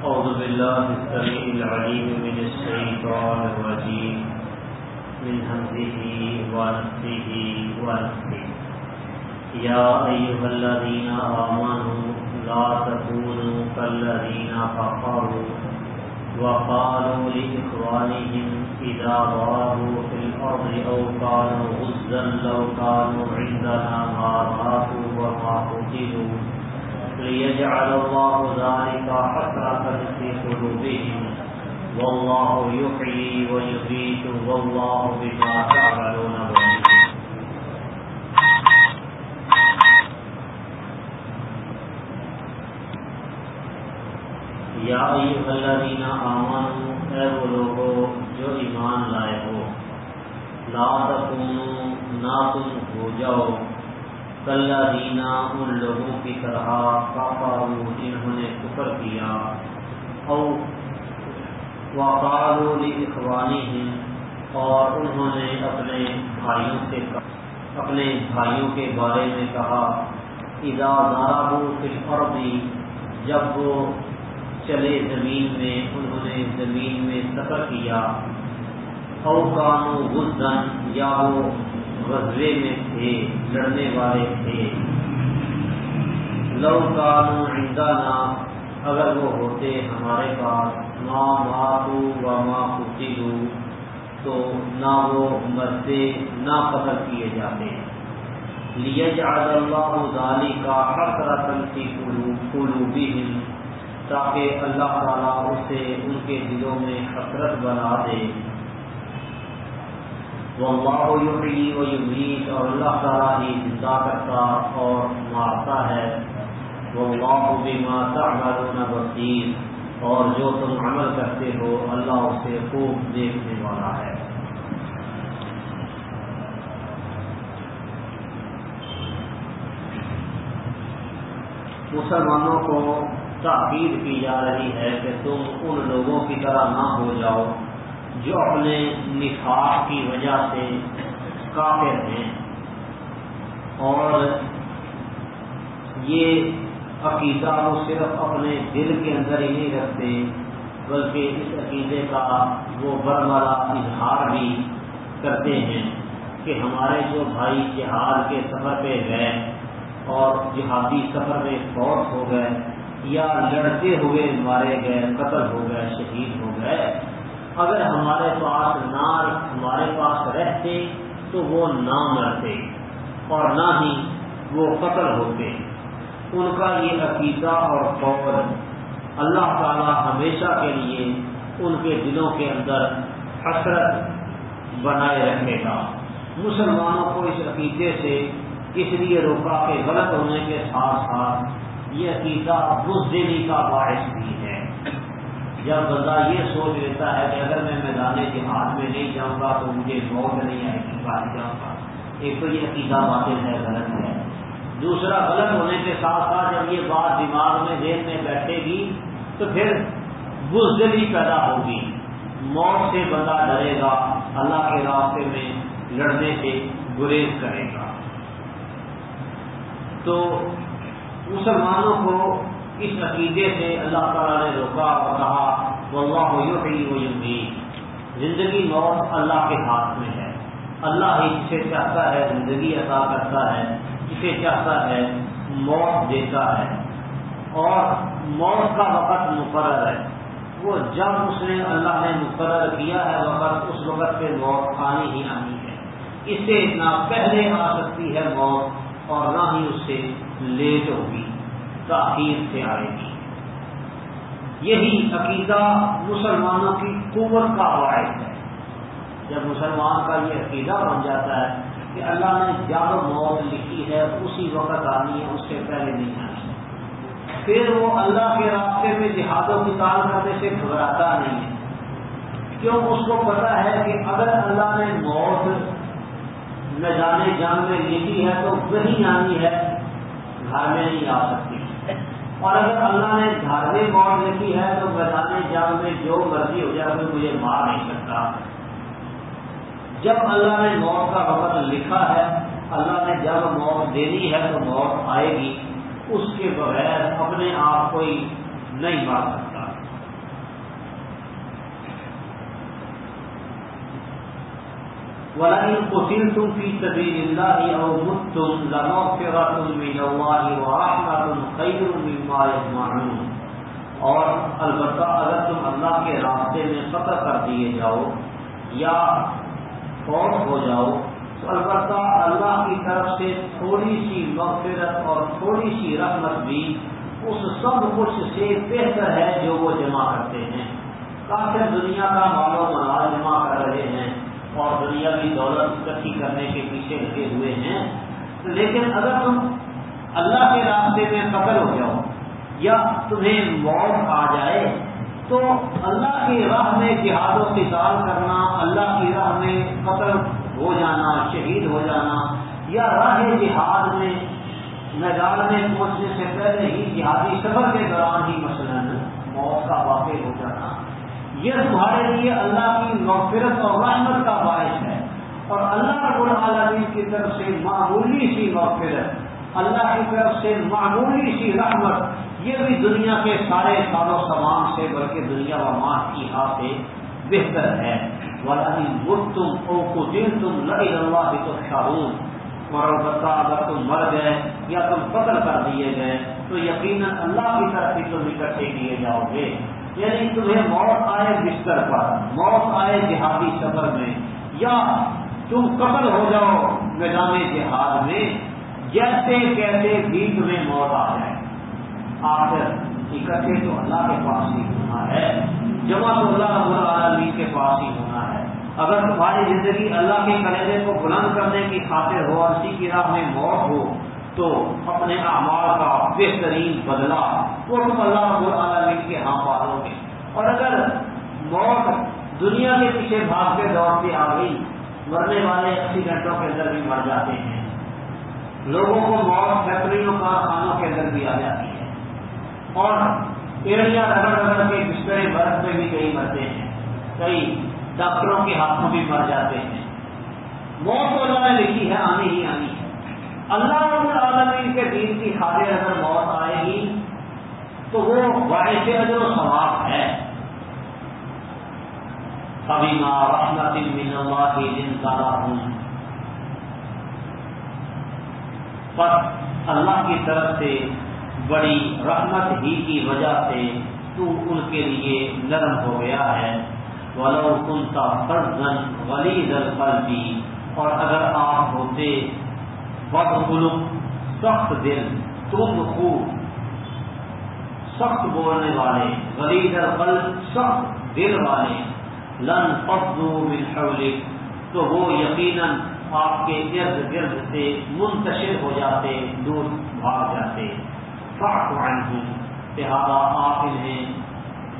أعوذ بالله السميع العليم من الشيطان الرجيم. من همزه ونفسه ونفسه يا أيها الذين آمنوا لا تكونوا كالذين كفروا وقالوا لإخوانهم إذا ضربوا في الأرض أو كانوا غزا لو كانوا عندنا ما ماتوا وما قتلوا. ليجعل الله ذلك حسرة في قلوبهم. والله يحيي ويميت، والله بما تعملون بصير. یا ایوہ الذین آمنوا، اے وہ لوگوں جو ایمان لائے ہو، لا تکونوا نہ تم ہو جاؤ۔ کلینہ ان لوگوں کی طرح کافارو جنہوں نے کفر کیا او وقالو وقالوا لاخوانهم اور انہوں نے اپنے بھائیوں سے اپنے بھائیوں کے بارے میں کہا، اذا ضربوا فی الارض جب وہ چلے زمین میں، انہوں نے زمین میں سفر کیا او کانو غزن یا وہ غزوے میں تھے، لڑنے والے تھے۔ لو کانو عندنا، اگر وہ ہوتے ہمارے پاس ماں ماتو و ماں قتلو، تو نہ وہ مرتے، نہ قتل کیے جاتے۔ لیجعل اللہ ذالی کا حسرتن فی قلوبہم، تاکہ اللہ تعالیٰ اسے ان کے دلوں میں حسرت بنا دے۔ وہ اللہ یحیی و یمیت اور اللہ تعالیٰ ہی زندہ کرتا اور مارتا ہے. وہ اللہ بما تعملون بصیر اور جو تم عمل کرتے ہو اللہ اسے خوب دیکھنے والا ہے. مسلمانوں کو تاکید کی جا رہی ہے کہ تم ان لوگوں کی طرح نہ ہو جاؤ جو اپنے نفاق کی وجہ سے کافر ہیں۔ اور یہ عقیدہ وہ صرف اپنے دل کے اندر ہی نہیں رکھتے، بلکہ اس عقیدے کا وہ برملا اظہار بھی کرتے ہیں کہ ہمارے جو بھائی جہاد کے سفر پہ گئے اور جہادی سفر میں فوت ہو گئے یا لڑتے ہوئے مارے گئے، قتل ہو گئے، شہید ہو گئے اگر ہمارے پاس نہ ہمارے پاس رہتے تو وہ نہ مرتے اور نہ ہی وہ قتل ہوتے۔ ان کا یہ عقیدہ اور قول اللہ تعالی ہمیشہ کے لیے ان کے دلوں کے اندر حسرت بنائے رکھے گا۔ مسلمانوں کو اس عقیدے سے اس لیے روکا کہ غلط ہونے کے ساتھ ساتھ یہ عقیدہ بزدلی کا باعث بھی ہے۔ جب بندہ یہ سوچ لیتا ہے کہ اگر میں میدان جہاد میں نہیں جاؤں گا تو مجھے موت نہیں آئے گی باہر جاؤں گا۔ ایک تو یہ عقیدہ باطل ہے، غلط ہے۔ دوسرا، غلط ہونے کے ساتھ ساتھ جب یہ بات دماغ میں، ذہن میں بیٹھے گی تو پھر بزدلی پیدا ہوگی۔ موت سے بندہ ڈرے گا، اللہ کے راستے میں لڑنے سے گریز کرے گا۔ تو مسلمانوں کو اس عقیدے سے اللہ تعالیٰ نے روکا اور کہا وہ اللہ ہو وہ زندگی موت اللہ کے ہاتھ میں ہے۔ اللہ ہی جسے چاہتا ہے زندگی عطا کرتا ہے، جسے چاہتا ہے موت دیتا ہے۔ اور موت کا وقت مقرر ہے۔ وہ جب اس نے اللہ نے مقرر کیا ہے، وقت اس وقت پہ موت آنی ہی آنی ہے۔ اس سے نہ پہلے آ سکتی ہے موت اور نہ ہی اس سے لیٹ ہوگی۔ تاخیر سے آئے گی یہی عقیدہ مسلمانوں کی قوت کا باعث ہے۔ جب مسلمان کا یہ عقیدہ بن جاتا ہے کہ اللہ نے جب موت لکھی ہے، اسی وقت آنی ہے، اس سے پہلے نہیں آنی۔ پھر وہ اللہ کے راستے میں جہاد و کتاب کرنے سے گھبراتا نہیں ہے۔ کیوں؟ اس کو پتا ہے کہ اگر اللہ نے موت میدان جنگ میں لکھی ہے تو وہی آنی ہے، گھر میں نہیں آ سکتی۔ اور اگر اللہ نے دھارمک موت لکھی ہے تو میدان جنگ میں جو مرضی ہو جائے کوئی مجھے مار نہیں سکتا۔ جب اللہ نے موت کا وقت لکھا ہے، اللہ نے جب موت دینی ہے تو موت آئے گی۔ اس کے بغیر اپنے آپ کوئی نہیں مار سکتا۔ ولئن قتلتم في سبيل الله او متم لمغفرة من الله ورحمة خير مما يجمعون۔ اور البتہ اگر تم اللہ کے راستے میں قطع کر دیے جاؤ یا فوت ہو جاؤ، تو البتہ اللہ کی طرف سے تھوڑی سی مغفرت اور تھوڑی سی رحمت بھی اس سب کچھ سے بہتر ہے جو وہ جمع کرتے ہیں۔ کافی دنیا کا مال و منال جمع کر رہے ہیں۔ اور دنیا کی دولت اکٹھی کرنے کے پیچھے لگے ہوئے ہیں۔ لیکن اگر تم اللہ کے راستے میں قتل ہو جاؤ یا تمہیں موت آ جائے، تو اللہ کی راہ میں جہاد و قتال کرنا، اللہ کی راہ میں قتل ہو جانا، شہید ہو جانا یا راہ جہاد میں میدان میں پہنچنے سے پہلے ہی جہادی سفر کے دوران ہی مثلاً موت کا واقع ہو جانا یہ تمہارے لیے اللہ کی مغفرت اور رحمت کا باعث ہے۔ اور اللہ رب العالمین کی طرف سے معمولی سی مغفرت، اللہ کی طرف سے معمولی سی رحمت، یہ بھی دنیا کے سارے سال و سامان سے، بلکہ دنیا و ماں کی ہاتھ سے بہتر ہے۔ مر تم او کو دل تم لڑی اللہ تو شاہون اور البتہ اگر تم مر گئے یا تم قتل کر دیے گئے، تو یقیناً اللہ کی طرف ہی تم اکٹھے کیے جاؤ گے۔ یعنی تمہیں موت آئے بستر پر، موت آئے جہادی سفر میں، یا تم قتل ہو جاؤ میدان جہاد میں، جیسے کہتے بھی تمہیں موت آ جائے۔ آخر اکٹھے تو اللہ کے پاس ہی ہونا ہے، جمع تو اللہ رب العالمین کے پاس ہی ہونا ہے۔ اگر تمہاری زندگی اللہ کے کلیجے کو بلند کرنے کی خاطر ہو اور اسی کی راہ میں موت ہو تو اپنے اعمال کا بہترین بدلا وہ تم اللہ رب العالمین کے ہاں پالو گے اور اگر موت دنیا کے پیچھے بھاگ کے دور سے آ گئی، مرنے والے ایکسیڈنٹوں کے اندر بھی مر جاتے ہیں۔ لوگوں کو موت، فیکٹریوں، کارخانوں کے اندر بھی آ جاتی ہے۔ اور ایڑیاں رگڑ رگڑ کے بسترے برف میں بھی کئی مرتے ہیں۔ کئی ڈاکٹروں کے ہاتھوں بھی مر جاتے ہیں۔ موت تو اللہ نے لکھی ہے، آنی ہی آنی۔ ہے اللہ رب العالمین کے دین کی خاطر اگر موت آئے گی، تو وہ باعث اجر و ثواب ہے۔ کبھی ماں رحمت من اللہ کی دن سارا ہوں پر اللہ کی طرف سے بڑی رحمت ہی کی وجہ سے تو ان کے لیے نرم ہو گیا ہے۔ ولو کنتا فرزن ولی دل بھی اور اگر آپ ہوتے بد خلق سخت دل، تم خوب سخت بولنے والے ولی دل سخت دل والے، لن فضو من حولک تو وہ یقیناً آپ کے ارد گرد سے منتشر ہو جاتے، دور بھاگ جاتے۔ فاق عنہم، لہذا آپ انہیں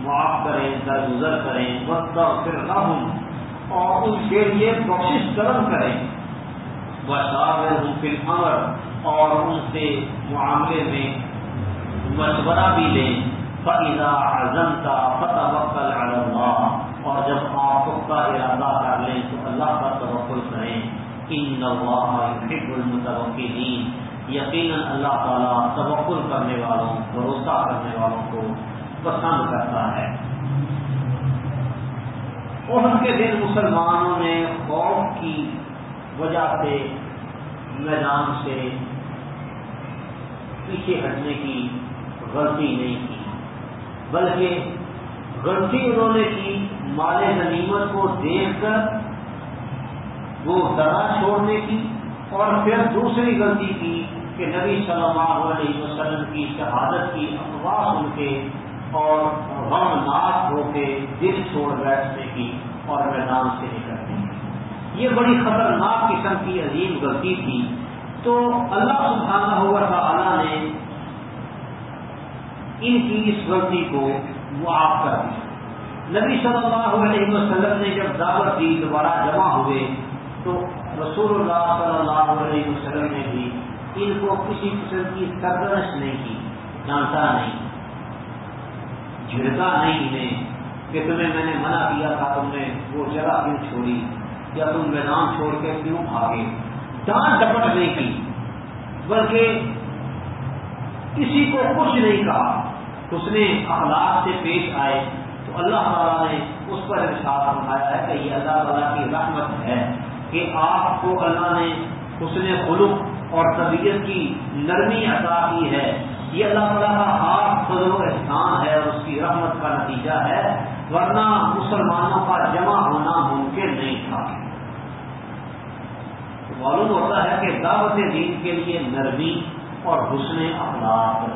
معاف کریں، درگزر کریں وقت پھر اور ان کے لیے کوشش کرم کریں۔ بشار پھر اور ان سے معاملے میں مشورہ بھی لیں فضا اعظم کا فتح اللہ اور جب آپ پختہ ارادہ کر لیں تو اللہ کا توقل کریں۔ ان اللہ حب المتوکلین یقیناً اللہ تعالیٰ توقل کرنے والوں، بھروسہ کرنے والوں کو پسند کرتا ہے۔ ان کے دن مسلمانوں نے خوف کی وجہ سے میدان سے پیچھے ہٹنے کی غلطی نہیں کی، بلکہ غلطی انہوں نے کی، مال غنیمت کو دیکھ کر وہ درا چھوڑنے کی اور پھر دوسری غلطی کی کہ نبی صلی اللہ علیہ وسلم کی شہادت کی افواہ سن کے اور غم ناک ہو کے دل چھوڑ بیٹھنے کی اور میدان سے نکلنے کی۔ یہ بڑی خطرناک قسم کی عظیم غلطی تھی۔ تو اللہ سبحانہ ہوا تعالیٰ نے ان کی اس غلطی کو معاف کر دیا۔ نبی صلی اللہ علیہ وسلم نے جب دعوت دی، دوبارہ جمع ہوئے، تو رسول اللہ صلی اللہ علیہ وسلم نے بھی ان کو کسی قسم کی سرگرش نہیں کی ڈانٹا نہیں جھڑکا نہیں انہیں کہ تمہیں میں نے منع کیا تھا، تم نے وہ جگہ کیوں چھوڑی؟ یا تم میدان چھوڑ کے کیوں بھاگے؟ ڈانٹ ڈپٹ نہیں کی، بلکہ کسی کو کچھ نہیں کہا۔ اس نے اخلاق سے پیش آئے تو اللہ تعالیٰ نے اس پر ارشاد فرمایا ہے کہ یہ اللہ تعالیٰ کی رحمت ہے کہ آپ کو اللہ نے حسن خلق اور طبیعت کی نرمی عطا کی ہے۔ یہ اللہ تعالیٰ کا ہاتھ فضل و احسان ہے اور اس کی رحمت کا نتیجہ ہے، ورنہ مسلمانوں کا جمع ہونا ممکن نہیں تھا۔ معلوم ہوتا ہے کہ دعوت دین کے لیے نرمی اور حسن اخلاق،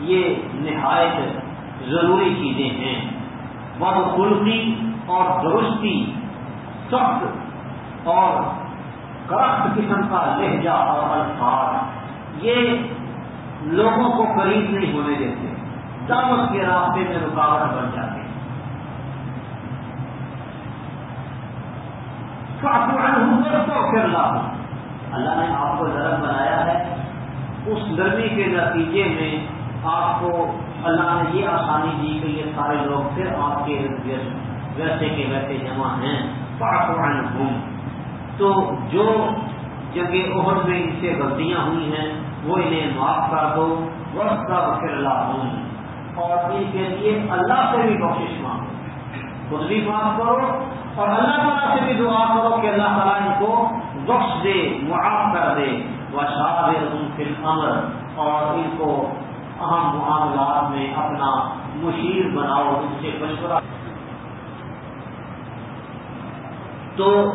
یہ نہایت ضروری چیزیں ہیں۔ بد خلقی اور درستی، سخت اور کرخت قسم کا لہجہ اور الفاظ، یہ لوگوں کو قریب نہیں ہونے دیتے، دعوت کے راستے میں رکاوٹ بن جاتے۔ اللہ نے آپ کو نرم بنایا ہے، اس نرمی کے نتیجے میں آپ کو اللہ نے یہ آسانی دی کہ یہ سارے لوگ پھر آپ کے ویسے کے ویسے جمع ہیں۔ گھوم تو جو جگہ عہد میں ان سے غلطیاں ہوئی ہیں، وہ انہیں معاف کر دو۔ وقت کا پھر اللہ ہوں اور ان کے لیے اللہ سے بھی بخش مانگو۔ خود بھی معاف کرو اور اللہ تعالیٰ سے بھی دعا کرو کہ اللہ تعالیٰ ان کو بخش دے، معاف کر دے وہ ان فل امر اور ان کو اہم معاملات میں اپنا مشیر بناؤ، ان سے مشورہ۔ تو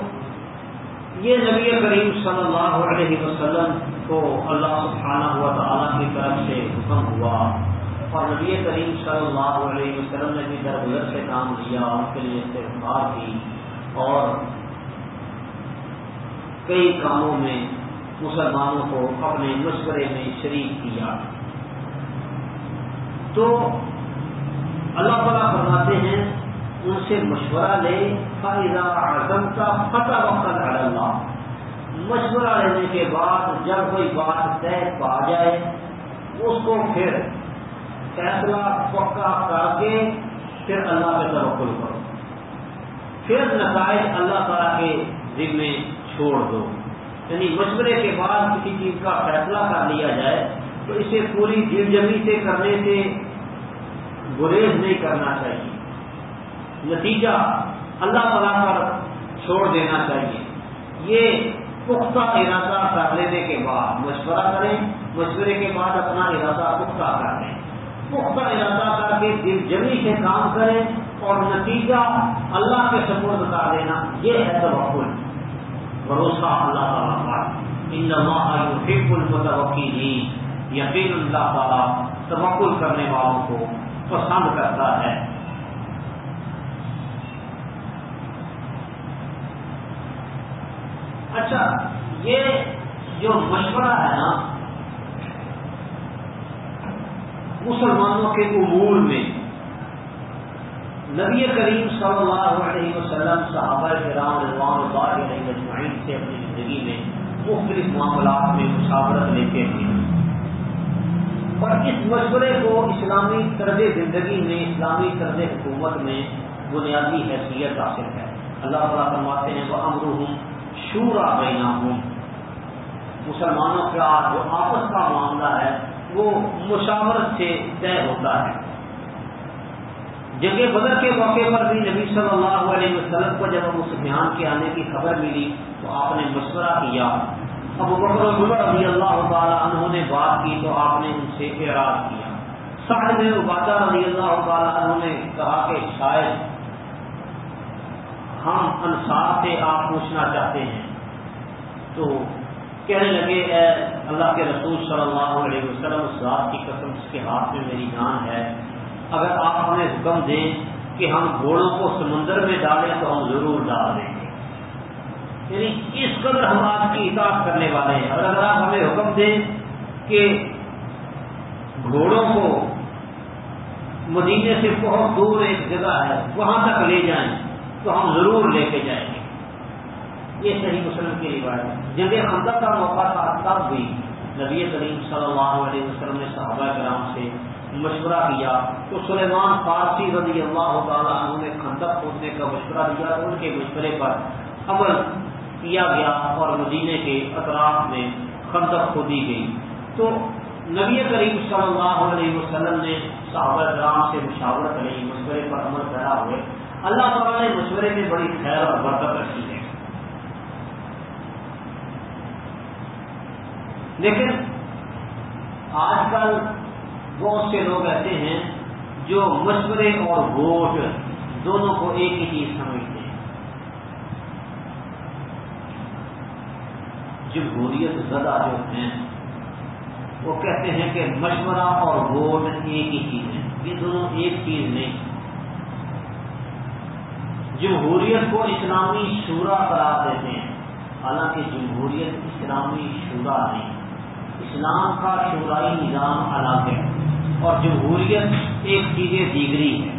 یہ نبی کریم صلی اللہ علیہ وسلم کو اللہ سبحانہ ہوا تعالیٰ کی طرف سے حکم ہوا۔ اور نبی کریم صلی اللہ علیہ وسلم نے بھی درگزر سے کام لیا، ان کے لیے استفار کی۔ اور کئی کاموں میں مسلمانوں کو اپنے مشورے میں شریک کیا۔ تو اللہ تعالیٰ فرماتے ہیں، ان سے مشورہ لے فائدہ اعظم کا فتح وقت اللہ مشورہ لینے کے بعد جب کوئی بات طے پا جائے، اس کو پھر فیصلہ پکا کر کے پھر اللہ پہ توقل کرو۔ پھر نتائج اللہ تعالیٰ کے ذمے چھوڑ دو۔ یعنی مشورے کے بعد کسی چیز کا فیصلہ کر لیا جائے تو اسے پوری دل جمی سے کرنے سے گریز نہیں کرنا چاہیے۔ نتیجہ اللہ تعالیٰ پر چھوڑ دینا چاہیے۔ یہ پختہ ارادہ کر لینے کے بعد مشورہ کریں، مشورے کے بعد اپنا ارادہ پختہ کر لیں۔ پختہ ارادہ کر کے دل جمی سے کام کریں اور نتیجہ اللہ کے سپورٹ کر دینا، یہ ہے توقل بھروسہ اللہ تعالیٰ پر ان المتوقی یقین اللہ تعالیٰ توقل کرنے والوں کو پسند کرتا ہے۔ اچھا یہ جو مشورہ ہے نا، مسلمانوں کے امور میں نبی کریم صلی اللہ علیہ وسلم، صحابہ کرام رضوان اللہ علیہ مجمعین سے اپنی زندگی میں مختلف معاملات میں مشاورت لیتے تھے اور اس مشورے کو اسلامی طرز زندگی میں، اسلامی طرز حکومت میں بنیادی حیثیت حاصل ہے۔ اللہ تعالیٰ فرماتے ہیں وہ امر ہوں شورا بینا ہوں مسلمانوں کا جو آپس کا معاملہ ہے، وہ مشاورت سے طے ہوتا ہے۔ جگہ بدر کے موقع پر بھی نبی صلی اللہ علیہ وسلم کو جب اس سفیان کے آنے کی خبر ملی تو آپ نے مشورہ کیا۔ اب بکر عمر رضی اللہ تعالیٰ انہوں نے بات کی تو آپ نے ان سے اعراض کیا۔ صاحب عبادہ رضی اللہ تعالیٰ انہوں نے کہا کہ شاید ہم انصار سے آپ پوچھنا چاہتے ہیں۔ تو کہنے لگے، اے اللہ کے رسول صلی اللہ علیہ وسلم، اس ذات کی قسم اس کے ہاتھ میں میری جان ہے۔ اگر آپ ہمیں حکم دیں کہ ہم گھوڑوں کو سمندر میں ڈالیں تو ہم ضرور ڈال دیں گے۔ یعنی اس قدر ہم آپ کی اطاعت کرنے والے ہیں۔ اور اگر آپ ہمیں حکم دیں کہ گھوڑوں کو مدینے سے بہت دور ایک جگہ ہے، وہاں تک لے جائیں تو ہم ضرور لے کے جائیں گے۔ یہ صحیح مسلم کی روایت ہے۔ جب یہ کا موقع تھا، تب بھی نبی کریم صلی اللہ علیہ وسلم نے صحابہ کرام سے مشورہ کیا تو سلیمان فارسی رضی اللہ تعالیٰ عنہ نے خندق کھودنے کا مشورہ دیا ان کے مشورے پر عمل کیا گیا اور مدینے کے اطراف میں خندق کھودی گئی۔ تو نبی کریم صلی اللہ علیہ وسلم نے صحابہ کرام سے مشاورت لی مشورے پر عمل کرا ہوئے۔ اللہ تعالیٰ نے مشورے میں بڑی خیر اور برکت رکھی ہے۔ لیکن آج کل بہت سے لوگ ایسے ہیں جو مشورے اور ووٹ دونوں کو ایک ہی چیز سمجھتے ہیں۔ جمہوریت زدہ جو ہیں، وہ کہتے ہیں کہ مشورہ اور ووٹ ایک ہی چیز ہے یہ دونوں ایک چیز نہیں۔ جمہوریت کو اسلامی شورا قرار دیتے ہیں۔ حالانکہ جمہوریت اسلامی شورا نہیں، اسلام کا شورائی نظام الگ ہے۔ اور جمہوریت ایک چیزیں دیگری ہے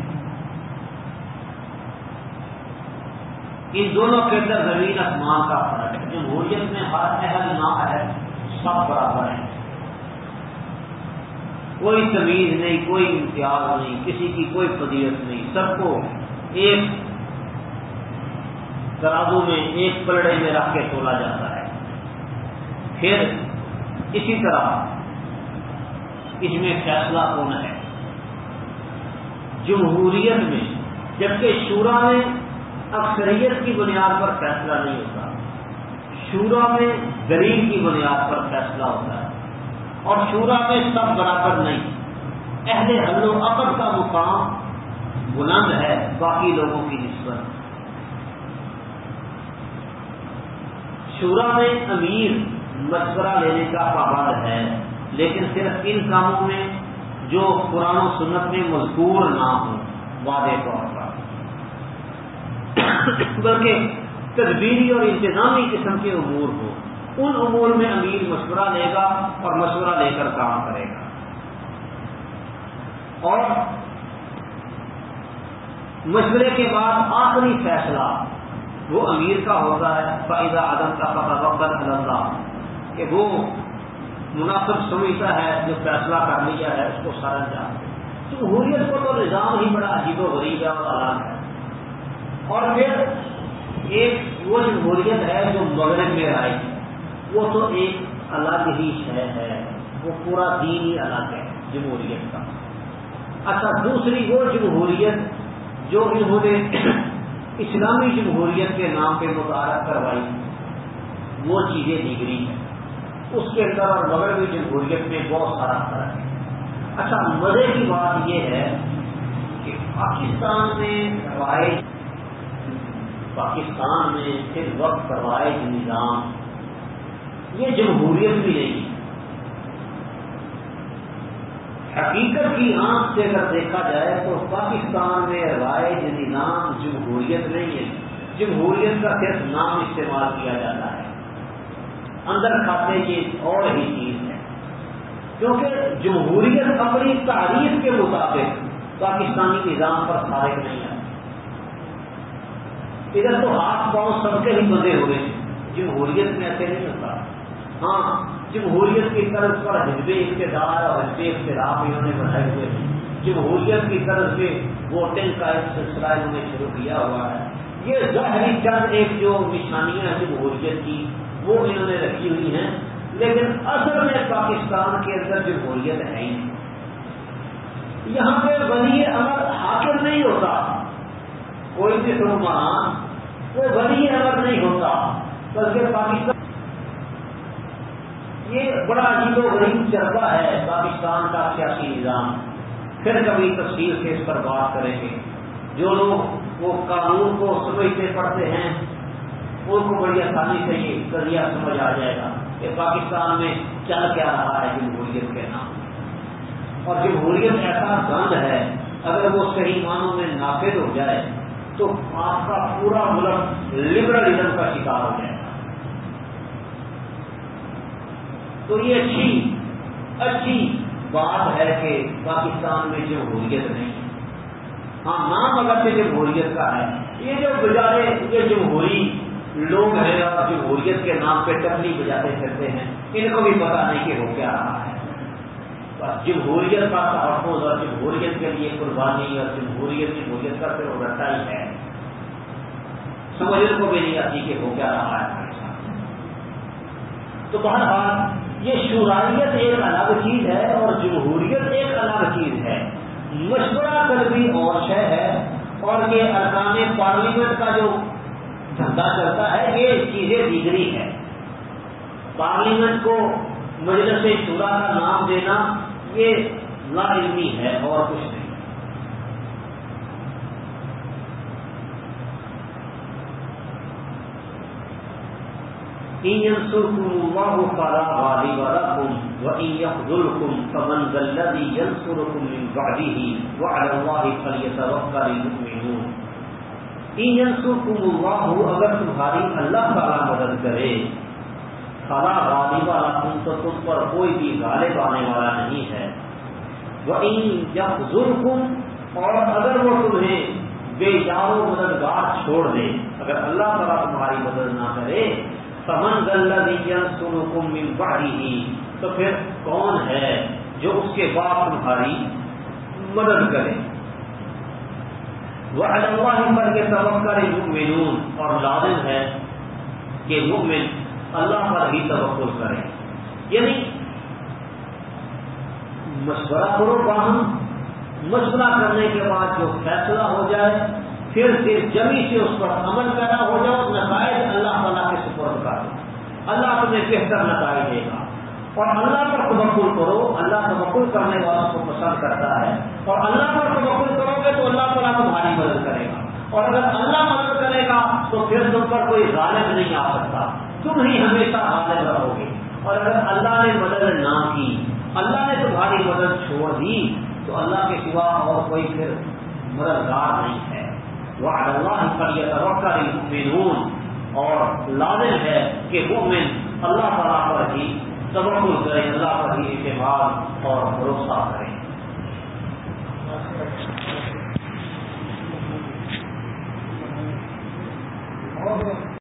ان دونوں کے اندر زمین آسمان کا فرق ہے۔ جمہوریت میں ہر اہل نہ اہل سب برابر ہیں۔ کوئی تمیز نہیں، کوئی امتیاز نہیں، کسی کی کوئی فضیت نہیں۔ سب کو ایک ترازو میں، ایک پلڑے میں رکھ کے تولا جاتا ہے۔ پھر اسی طرح اس میں فیصلہ کون ہے۔ جمہوریت میں، جبکہ شورا میں اکثریت کی بنیاد پر فیصلہ نہیں ہوتا، شورا میں غریب کی بنیاد پر فیصلہ ہوتا ہے۔ اور شورا میں سب برابر نہیں، اہل حل و عقد کا مقام بلند ہے، باقی لوگوں کی نسبت۔ شورا میں امیر مشورہ لینے کا پابند ہے۔ لیکن صرف ان کاموں میں جو قرآن و سنت میں مذکور نہ ہوں، واضح طور پر۔ بلکہ تدبیری اور انتظامی قسم کے امور ہوں۔ ان امور میں امیر مشورہ لے گا اور مشورہ لے کر کام کرے گا۔ اور مشورے کے بعد آخری فیصلہ وہ امیر کا ہوتا ہے۔ فائدہ عدم کا پتہ وقت اللہ کہ وہ مناسب سمجھتا ہے، جو فیصلہ کر لیا ہے، اس کو سارا جان جمہوریت کو تو نظام ہی بڑا عجیب و غریب ہے اور الگ ہے۔ اور پھر ایک وہ جمہوریت ہے، جو مغرب میں آئی، وہ تو ایک الگ ہی شہ ہے۔ وہ پورا دین ہی الگ ہے جمہوریت کا۔ اچھا دوسری وہ جمہوریت جو انہوں نے اسلامی جمہوریت کے نام پہ متعارف کروائی، وہ چیزیں دیگری ہیں۔ اس کے اندر اور مغربی جمہوریت میں بہت سارا فرق ہے۔ اچھا مزے کی بات یہ ہے کہ پاکستان میں روایت، پاکستان میں پھر وقت روایت نظام، یہ جمہوریت بھی نہیں حقیقت کی آنکھ سے اگر دیکھا جائے تو پاکستان میں روایت نظام جمہوریت نہیں ہے۔ جمہوریت کا صرف نام استعمال کیا جاتا ہے۔ اندر کھاتے کی اور ہی چیز ہے۔ کیونکہ جمہوریت اپنی تعریف کے مطابق پاکستانی نظام پر فارغ نہیں ہے۔ ادھر تو ہاتھ پاؤں سب کے ہی بندے ہوئے ہیں۔ جمہوریت میں ایسے نہیں ہوتا۔ ہاں جمہوریت کی طرف پر حزب اقتدار اور حزب اختلاف انہوں نے بنائے ہوئے ہیں۔ جمہوریت کی طرف سے ووٹنگ کا ایک سلسلہ انہوں نے شروع کیا ہوا ہے۔ یہ ظاہری چند ایک جو نشانیاں ہیں جمہوریت کی وہ انہوں نے رکھی ہوئی ہیں، لیکن اصل میں پاکستان کے اندر جمہوریت ہے ہی یہاں پہ ولی امر حاکم نہیں ہوتا۔ کوئی بھی حکمران وہ ولی امر نہیں ہوتا، بلکہ پاکستان یہ بڑا عجیب و غریب چربا ہے پاکستان کا سیاسی نظام۔ پھر کبھی تفصیل سے اس پر بات کریں گے۔ جو لوگ وہ قانون کو سمجھتے پڑھتے ہیں ان کو بڑی آسانی سے یہ قضیہ سمجھ آ جائے گا کہ پاکستان میں چل کیا رہا ہے جمہوریت کے نام اور جمہوریت ایسا گند ہے، اگر وہ صحیح معنوں میں نافذ ہو جائے، تو آپ کا پورا ملک لبرلزم کا شکار ہو جائے گا۔ تو یہ اچھی اچھی بات ہے کہ پاکستان میں جمہوریت نہیں ہاں نام اگر سے جمہوریت کا ہے، یہ جو بجارے یہ جمہوری لوگ ہیں اور جمہوریت کے نام پہ ٹپلی بجاتے پھرتے ہیں، ان کو بھی پتا نہیں کہ ہو کیا رہا ہے۔ بس جمہوریت کا تحفظ اور جمہوریت کے لیے قربانی اور جمہوریت جمہوریت کا پھر ابھرتا ہی ہے۔ سمجھنے کو بھی نہیں آتی کہ ہو کیا رہا ہے۔ تو بہرحال یہ شورائیت ایک الگ چیز ہے اور جمہوریت ایک الگ چیز ہے۔ مشورہ طلبی اور شے ہے اور یہ ارکان پارلیمنٹ کا جو دھندا چلتا ہے، یہ چیزیں دیگری ہے پارلیمنٹ کو مجلس شورا کا نام دینا، یہ لا علمی ہے اور کچھ نہیں۔ ينصركم فمن الذي ينصركم من بعده وعلى الله فليتوكل المؤمنون۔ إن ينصركم الله اگر تمہاری اللہ تعالی مدد کرے، فلا غالب لكم تو تم پر کوئی بھی غالب آنے والا نہیں ہے۔ وإن اور اگر وہ تمہیں بے یار و مددگار چھوڑ دے، اگر اللہ تعالیٰ تمہاری مدد نہ کرے سمن سنکم من بعده تو پھر کون ہے جو اس کے بعد تمہاری مدد کرے؟ وہ اللہ پر کے توقع مؤمنون اور لازم ہے کہ مؤمن اللہ پر ہی توقع کرے۔ یعنی مشورہ کرو باہم، مشورہ کرنے کے بعد جو فیصلہ ہو جائے، پھر پھر جمی سے اس پر عمل پیدا ہو جاؤ نتائج اللہ تعالیٰ کے سپرد کر دو اللہ تمہیں بہتر نتائج دے گا۔ اور اللہ پر تبکل کرو، اللہ تبکل کرنے والوں کو پسند کرتا ہے۔ اور اللہ پر تبکل کرو گے تو اللہ تعالیٰ تمہاری مدد کرے گا۔ اور اگر اللہ مدد کرے گا تو پھر تم پر کوئی غالب نہیں آ سکتا۔ تم ہی ہمیشہ غالب رہو گے۔ اور اگر اللہ نے مدد نہ کی، اللہ نے تمہاری مدد چھوڑ دی، تو اللہ کے سوا اور کوئی پھر مددگار نہیں ہے۔ وہ اللہ پر یہ توقع اور لازم ہے کہ مومن اللہ تعالیٰ پر ہی توقع کریں اللہ پر ہی اعتماد اور بھروسہ کرے